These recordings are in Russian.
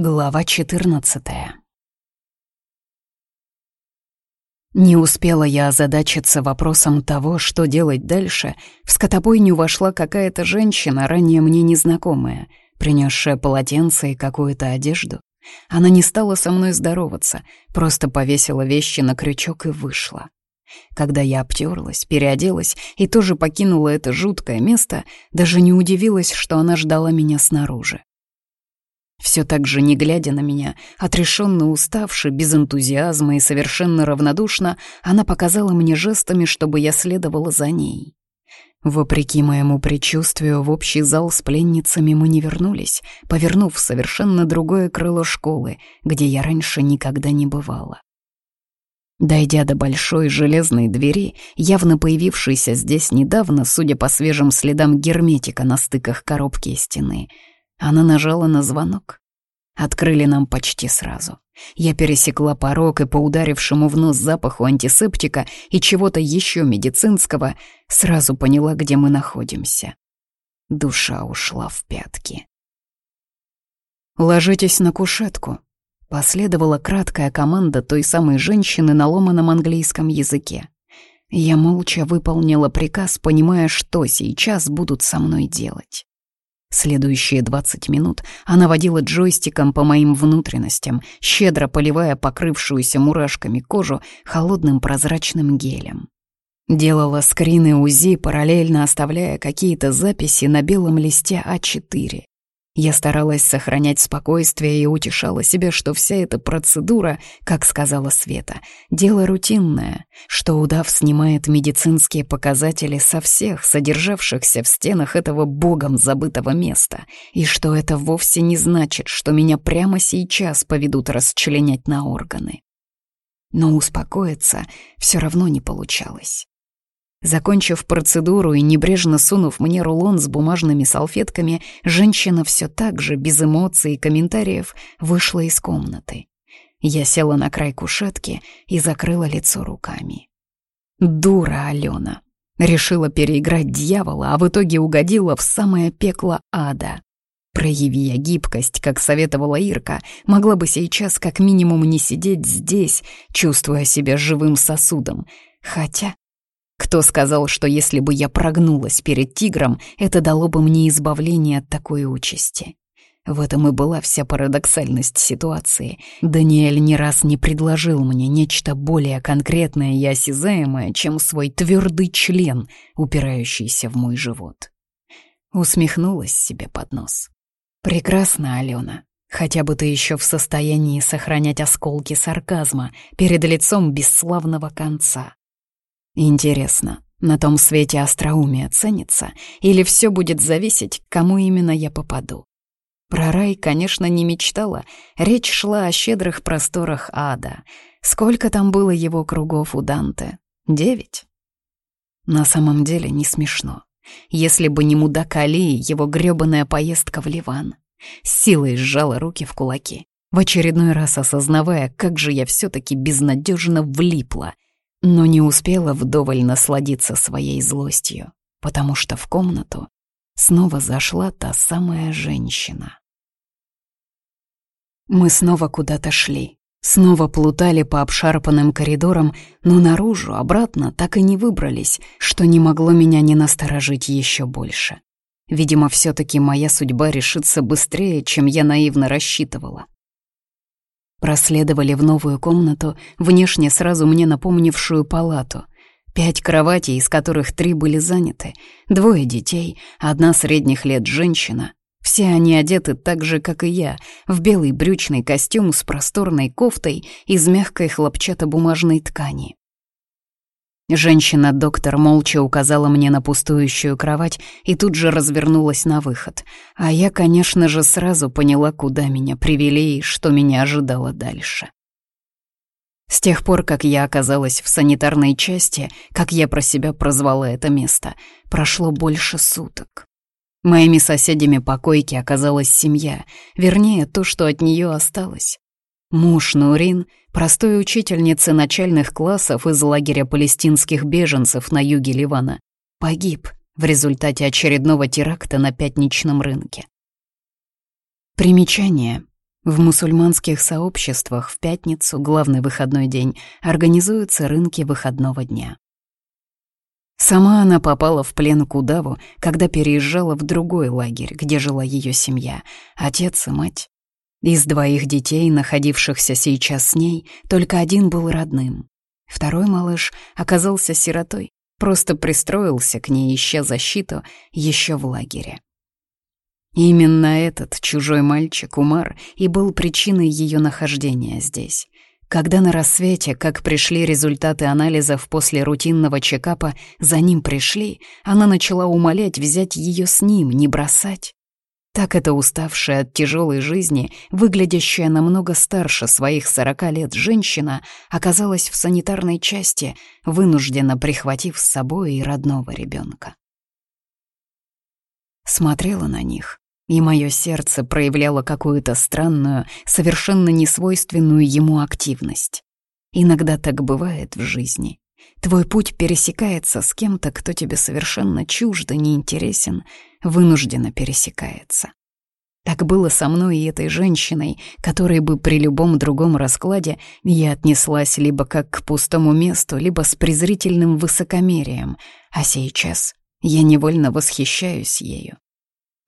Глава 14 Не успела я озадачиться вопросом того, что делать дальше, в скотобойню вошла какая-то женщина, ранее мне незнакомая, принесшая полотенце и какую-то одежду. Она не стала со мной здороваться, просто повесила вещи на крючок и вышла. Когда я обтерлась, переоделась и тоже покинула это жуткое место, даже не удивилась, что она ждала меня снаружи. Все так же, не глядя на меня, отрешенно уставши, без энтузиазма и совершенно равнодушно, она показала мне жестами, чтобы я следовала за ней. Вопреки моему предчувствию, в общий зал с пленницами мы не вернулись, повернув в совершенно другое крыло школы, где я раньше никогда не бывала. Дойдя до большой железной двери, явно появившейся здесь недавно, судя по свежим следам герметика на стыках коробки и стены, она нажала на звонок. Открыли нам почти сразу. Я пересекла порог и по ударившему в нос запаху антисептика и чего-то еще медицинского сразу поняла, где мы находимся. Душа ушла в пятки. «Ложитесь на кушетку», — последовала краткая команда той самой женщины на ломаном английском языке. Я молча выполнила приказ, понимая, что сейчас будут со мной делать. Следующие 20 минут она водила джойстиком по моим внутренностям, щедро поливая покрывшуюся мурашками кожу холодным прозрачным гелем. Делала скрины УЗИ, параллельно оставляя какие-то записи на белом листе А4. Я старалась сохранять спокойствие и утешала себя, что вся эта процедура, как сказала Света, дело рутинное, что удав снимает медицинские показатели со всех, содержавшихся в стенах этого богом забытого места, и что это вовсе не значит, что меня прямо сейчас поведут расчленять на органы. Но успокоиться все равно не получалось. Закончив процедуру и небрежно сунув мне рулон с бумажными салфетками, женщина все так же, без эмоций и комментариев, вышла из комнаты. Я села на край кушетки и закрыла лицо руками. Дура Алена. Решила переиграть дьявола, а в итоге угодила в самое пекло ада. Прояви я гибкость, как советовала Ирка, могла бы сейчас как минимум не сидеть здесь, чувствуя себя живым сосудом. Хотя кто сказал, что если бы я прогнулась перед тигром, это дало бы мне избавление от такой участи? В этом и была вся парадоксальность ситуации. Даниэль ни раз не предложил мне нечто более конкретное и осязаемое, чем свой твердый член, упирающийся в мой живот. Усмехнулась себе под нос. «Прекрасно, Алена. Хотя бы ты еще в состоянии сохранять осколки сарказма перед лицом бесславного конца. Интересно, на том свете остроумие ценится, или все будет зависеть, кому именно я попаду? Про рай, конечно, не мечтала. Речь шла о щедрых просторах ада. Сколько там было его кругов у Данте? Девять? На самом деле не смешно. Если бы не мудак Али, его грёбаная поездка в Ливан. С силой сжала руки в кулаки, в очередной раз осознавая, как же я все таки безнадежно влипла — но не успела вдоволь насладиться своей злостью, потому что в комнату снова зашла та самая женщина. Мы снова куда-то шли, снова плутали по обшарпанным коридорам, но наружу, обратно так и не выбрались, что не могло меня не насторожить еще больше. Видимо, все таки моя судьба решится быстрее, чем я наивно рассчитывала. Проследовали в новую комнату, внешне сразу мне напомнившую палату. Пять кроватей, из которых три были заняты, двое детей, одна средних лет женщина. Все они одеты так же, как и я, в белый брючный костюм с просторной кофтой из мягкой хлопчатобумажной ткани. Женщина-доктор молча указала мне на пустующую кровать и тут же развернулась на выход. А я, конечно же, сразу поняла, куда меня привели и что меня ожидало дальше. С тех пор, как я оказалась в санитарной части, как я про себя прозвала это место, прошло больше суток. Моими соседями по койке оказалась семья, вернее, то, что от нее осталось. Муж Нурин, простой учительницы начальных классов из лагеря палестинских беженцев на юге Ливана, погиб в результате очередного теракта на пятничном рынке. Примечание. В мусульманских сообществах в пятницу, главный выходной день, организуются рынки выходного дня. Сама она попала в плен к удаву, когда переезжала в другой лагерь, где жила ее семья, отец и мать. Из двоих детей, находившихся сейчас с ней, только один был родным. Второй малыш оказался сиротой, просто пристроился к ней, ища защиту, еще в лагере. Именно этот чужой мальчик, Умар, и был причиной ее нахождения здесь. Когда на рассвете, как пришли результаты анализов после рутинного чекапа, за ним пришли, она начала умолять взять ее с ним, не бросать. Так эта уставшая от тяжелой жизни, выглядящая намного старше своих сорока лет женщина, оказалась в санитарной части, вынужденно прихватив с собой и родного ребенка. Смотрела на них, и мое сердце проявляло какую-то странную, совершенно несвойственную ему активность. Иногда так бывает в жизни. Твой путь пересекается с кем-то, кто тебе совершенно чужд и неинтересен, вынужденно пересекается. Так было со мной и этой женщиной, которой бы при любом другом раскладе я отнеслась либо как к пустому месту, либо с презрительным высокомерием, а сейчас я невольно восхищаюсь ею.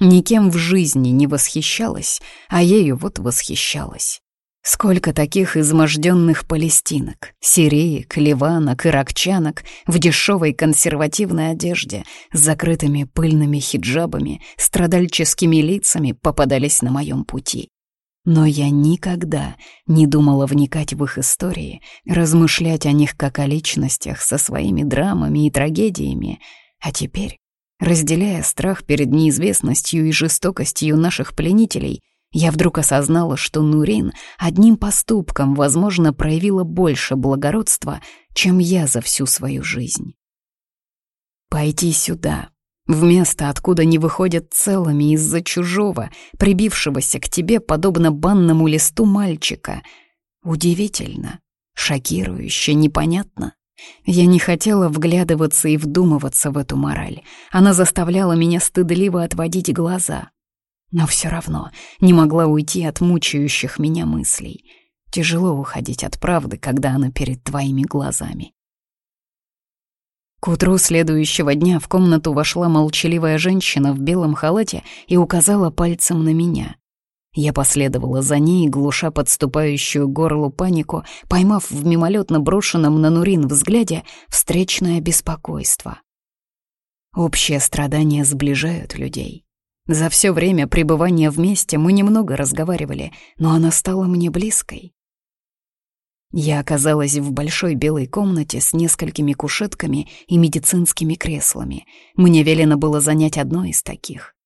Никем в жизни не восхищалась, а ею вот восхищалась. Сколько таких изможденных палестинок, сириек, ливанок, иракчанок в дешевой консервативной одежде с закрытыми пыльными хиджабами, страдальческими лицами попадались на моем пути. Но я никогда не думала вникать в их истории, размышлять о них как о личностях со своими драмами и трагедиями, а теперь Разделяя страх перед неизвестностью и жестокостью наших пленителей, я вдруг осознала, что Нурин одним поступком, возможно, проявила больше благородства, чем я за всю свою жизнь. Пойти сюда, в место, откуда не выходят целыми из-за чужого, прибившегося к тебе, подобно банному листу мальчика. Удивительно, шокирующе, непонятно. Я не хотела вглядываться и вдумываться в эту мораль. Она заставляла меня стыдливо отводить глаза. Но все равно не могла уйти от мучающих меня мыслей. Тяжело уходить от правды, когда она перед твоими глазами. К утру следующего дня в комнату вошла молчаливая женщина в белом халате и указала пальцем на меня. Я последовала за ней, глуша подступающую горлу панику, поймав в мимолетно брошенном на Нурин взгляде встречное беспокойство. Общие страдания сближают людей. За все время пребывания вместе мы немного разговаривали, но она стала мне близкой. Я оказалась в большой белой комнате с несколькими кушетками и медицинскими креслами. Мне велено было занять одно из таких.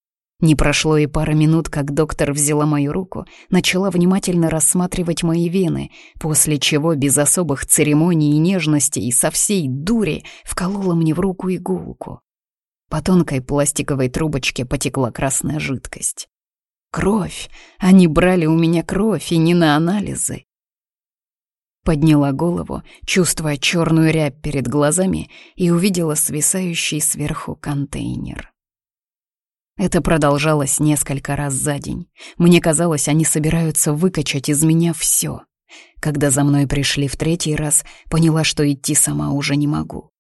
Не прошло и пара минут, как доктор взяла мою руку, начала внимательно рассматривать мои вены, после чего без особых церемоний и нежности и со всей дури вколола мне в руку иголку. По тонкой пластиковой трубочке потекла красная жидкость. Кровь! Они брали у меня кровь, и не на анализы. Подняла голову, чувствуя черную рябь перед глазами, и увидела свисающий сверху контейнер. Это продолжалось несколько раз за день. Мне казалось, они собираются выкачать из меня все. Когда за мной пришли в третий раз, поняла, что идти сама уже не могу.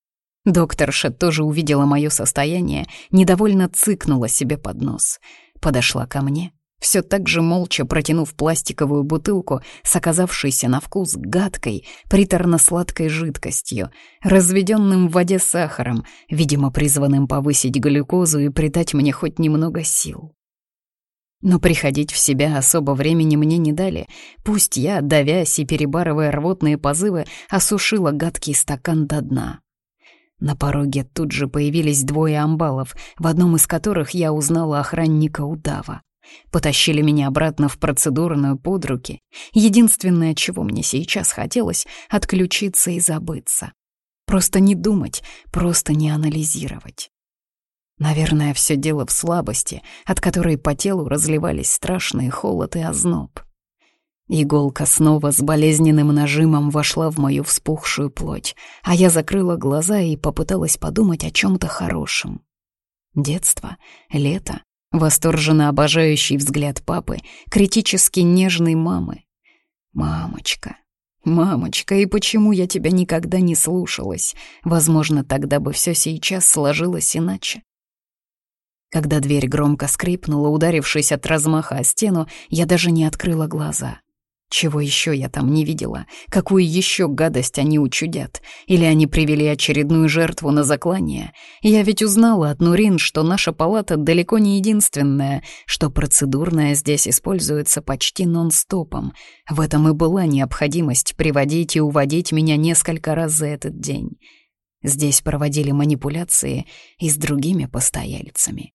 Докторша тоже увидела мое состояние, недовольно цыкнула себе под нос. Подошла ко мне, все так же молча протянув пластиковую бутылку с оказавшейся на вкус гадкой, приторно-сладкой жидкостью, разведенным в воде сахаром, видимо, призванным повысить глюкозу и придать мне хоть немного сил. Но приходить в себя особо времени мне не дали. Пусть я, давясь и перебарывая рвотные позывы, осушила гадкий стакан до дна. На пороге тут же появились двое амбалов, в одном из которых я узнала охранника удава. Потащили меня обратно в процедурную под руки. Единственное, чего мне сейчас хотелось — отключиться и забыться. Просто не думать, просто не анализировать. Наверное, все дело в слабости, от которой по телу разливались страшные холод и озноб. Иголка снова с болезненным нажимом вошла в мою вспухшую плоть, а я закрыла глаза и попыталась подумать о чем-то хорошем. Детство, лето, восторженно обожающий взгляд папы, критически нежной мамы. «Мамочка, мамочка, и почему я тебя никогда не слушалась? Возможно, тогда бы все сейчас сложилось иначе». Когда дверь громко скрипнула, ударившись от размаха о стену, я даже не открыла глаза. Чего еще я там не видела? Какую еще гадость они учудят? Или они привели очередную жертву на заклание? Я ведь узнала от Нурин, что наша палата далеко не единственная, что процедурная здесь используется почти нон-стопом. В этом и была необходимость приводить и уводить меня несколько раз за этот день. Здесь проводили манипуляции и с другими постояльцами.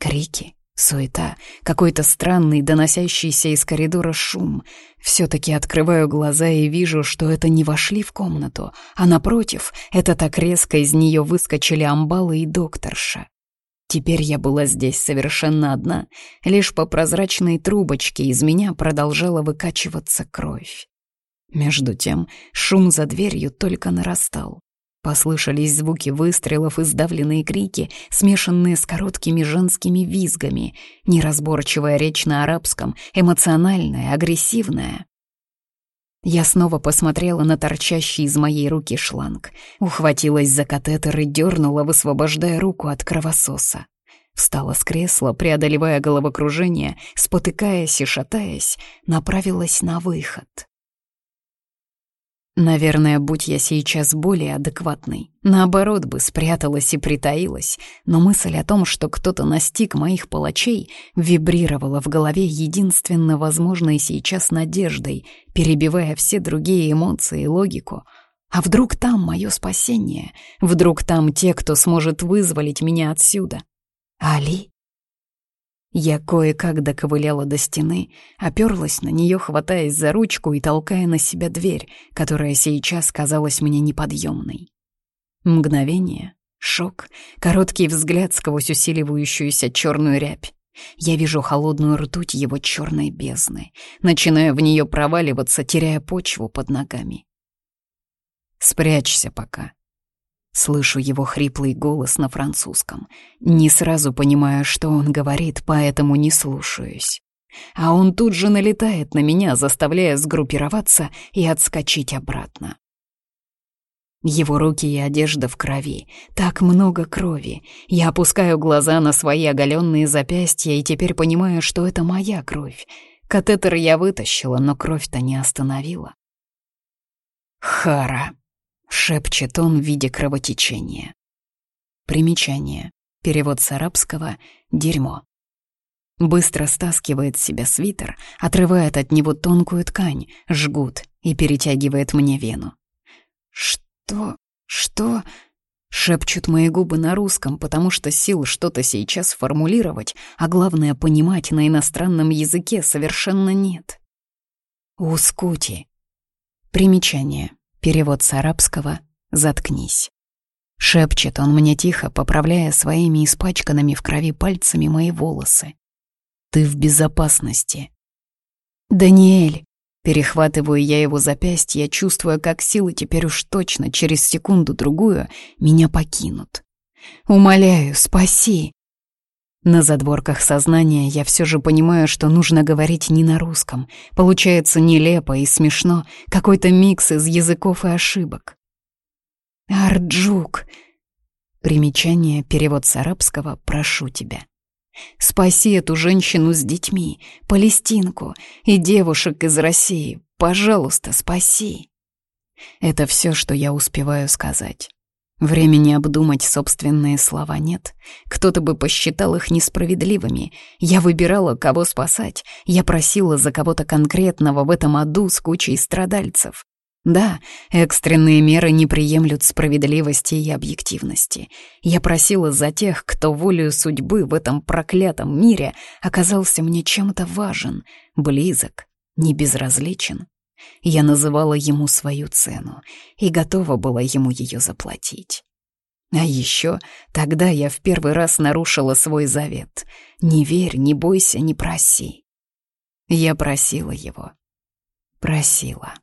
Крики, Суета, какой-то странный, доносящийся из коридора шум. Все-таки открываю глаза и вижу, что это не вошли в комнату, а напротив, это так резко из нее выскочили амбалы и докторша. Теперь я была здесь совершенно одна, лишь по прозрачной трубочке из меня продолжала выкачиваться кровь. Между тем шум за дверью только нарастал. Послышались звуки выстрелов и сдавленные крики, смешанные с короткими женскими визгами, неразборчивая речь на арабском, эмоциональная, агрессивная. Я снова посмотрела на торчащий из моей руки шланг, ухватилась за катетер и дернула, высвобождая руку от кровососа. Встала с кресла, преодолевая головокружение, спотыкаясь и шатаясь, направилась на выход. Наверное, будь я сейчас более адекватной, наоборот бы спряталась и притаилась, но мысль о том, что кто-то настиг моих палачей, вибрировала в голове единственно возможной сейчас надеждой, перебивая все другие эмоции и логику. А вдруг там мое спасение? Вдруг там те, кто сможет вызволить меня отсюда? Али? Я кое-как доковыляла до стены, оперлась на нее, хватаясь за ручку и толкая на себя дверь, которая сейчас казалась мне неподъемной. Мгновение, шок, короткий взгляд сквозь усиливающуюся черную рябь. Я вижу холодную ртуть его черной бездны, начинаю в нее проваливаться, теряя почву под ногами. «Спрячься пока», Слышу его хриплый голос на французском. Не сразу понимаю, что он говорит, поэтому не слушаюсь. А он тут же налетает на меня, заставляя сгруппироваться и отскочить обратно. Его руки и одежда в крови. Так много крови. Я опускаю глаза на свои оголенные запястья и теперь понимаю, что это моя кровь. Катетер я вытащила, но кровь-то не остановила. Хара. — шепчет он в виде кровотечения. Примечание. Перевод с арабского «дерьмо». Быстро стаскивает с себя свитер, отрывает от него тонкую ткань, жгут и перетягивает мне вену. «Что? Что?» — шепчут мои губы на русском, потому что сил что-то сейчас формулировать, а главное понимать на иностранном языке совершенно нет. Ускути. Примечание. Перевод с арабского «заткнись». Шепчет он мне тихо, поправляя своими испачканными в крови пальцами мои волосы. «Ты в безопасности». «Даниэль!» Перехватываю я его запястье, чувствуя, как силы теперь уж точно через секунду-другую меня покинут. «Умоляю, спаси!» На задворках сознания я все же понимаю, что нужно говорить не на русском. Получается нелепо и смешно, какой-то микс из языков и ошибок. «Арджук!» Примечание, перевод с арабского «прошу тебя». «Спаси эту женщину с детьми, палестинку и девушек из России. Пожалуйста, спаси!» Это все, что я успеваю сказать. Времени обдумать собственные слова нет. Кто-то бы посчитал их несправедливыми. Я выбирала, кого спасать. Я просила за кого-то конкретного в этом аду с кучей страдальцев. Да, экстренные меры не приемлют справедливости и объективности. Я просила за тех, кто волею судьбы в этом проклятом мире оказался мне чем-то важен, близок, не безразличен. Я называла ему свою цену и готова была ему ее заплатить. А еще тогда я в первый раз нарушила свой завет. Не верь, не бойся, не проси. Я просила его. Просила.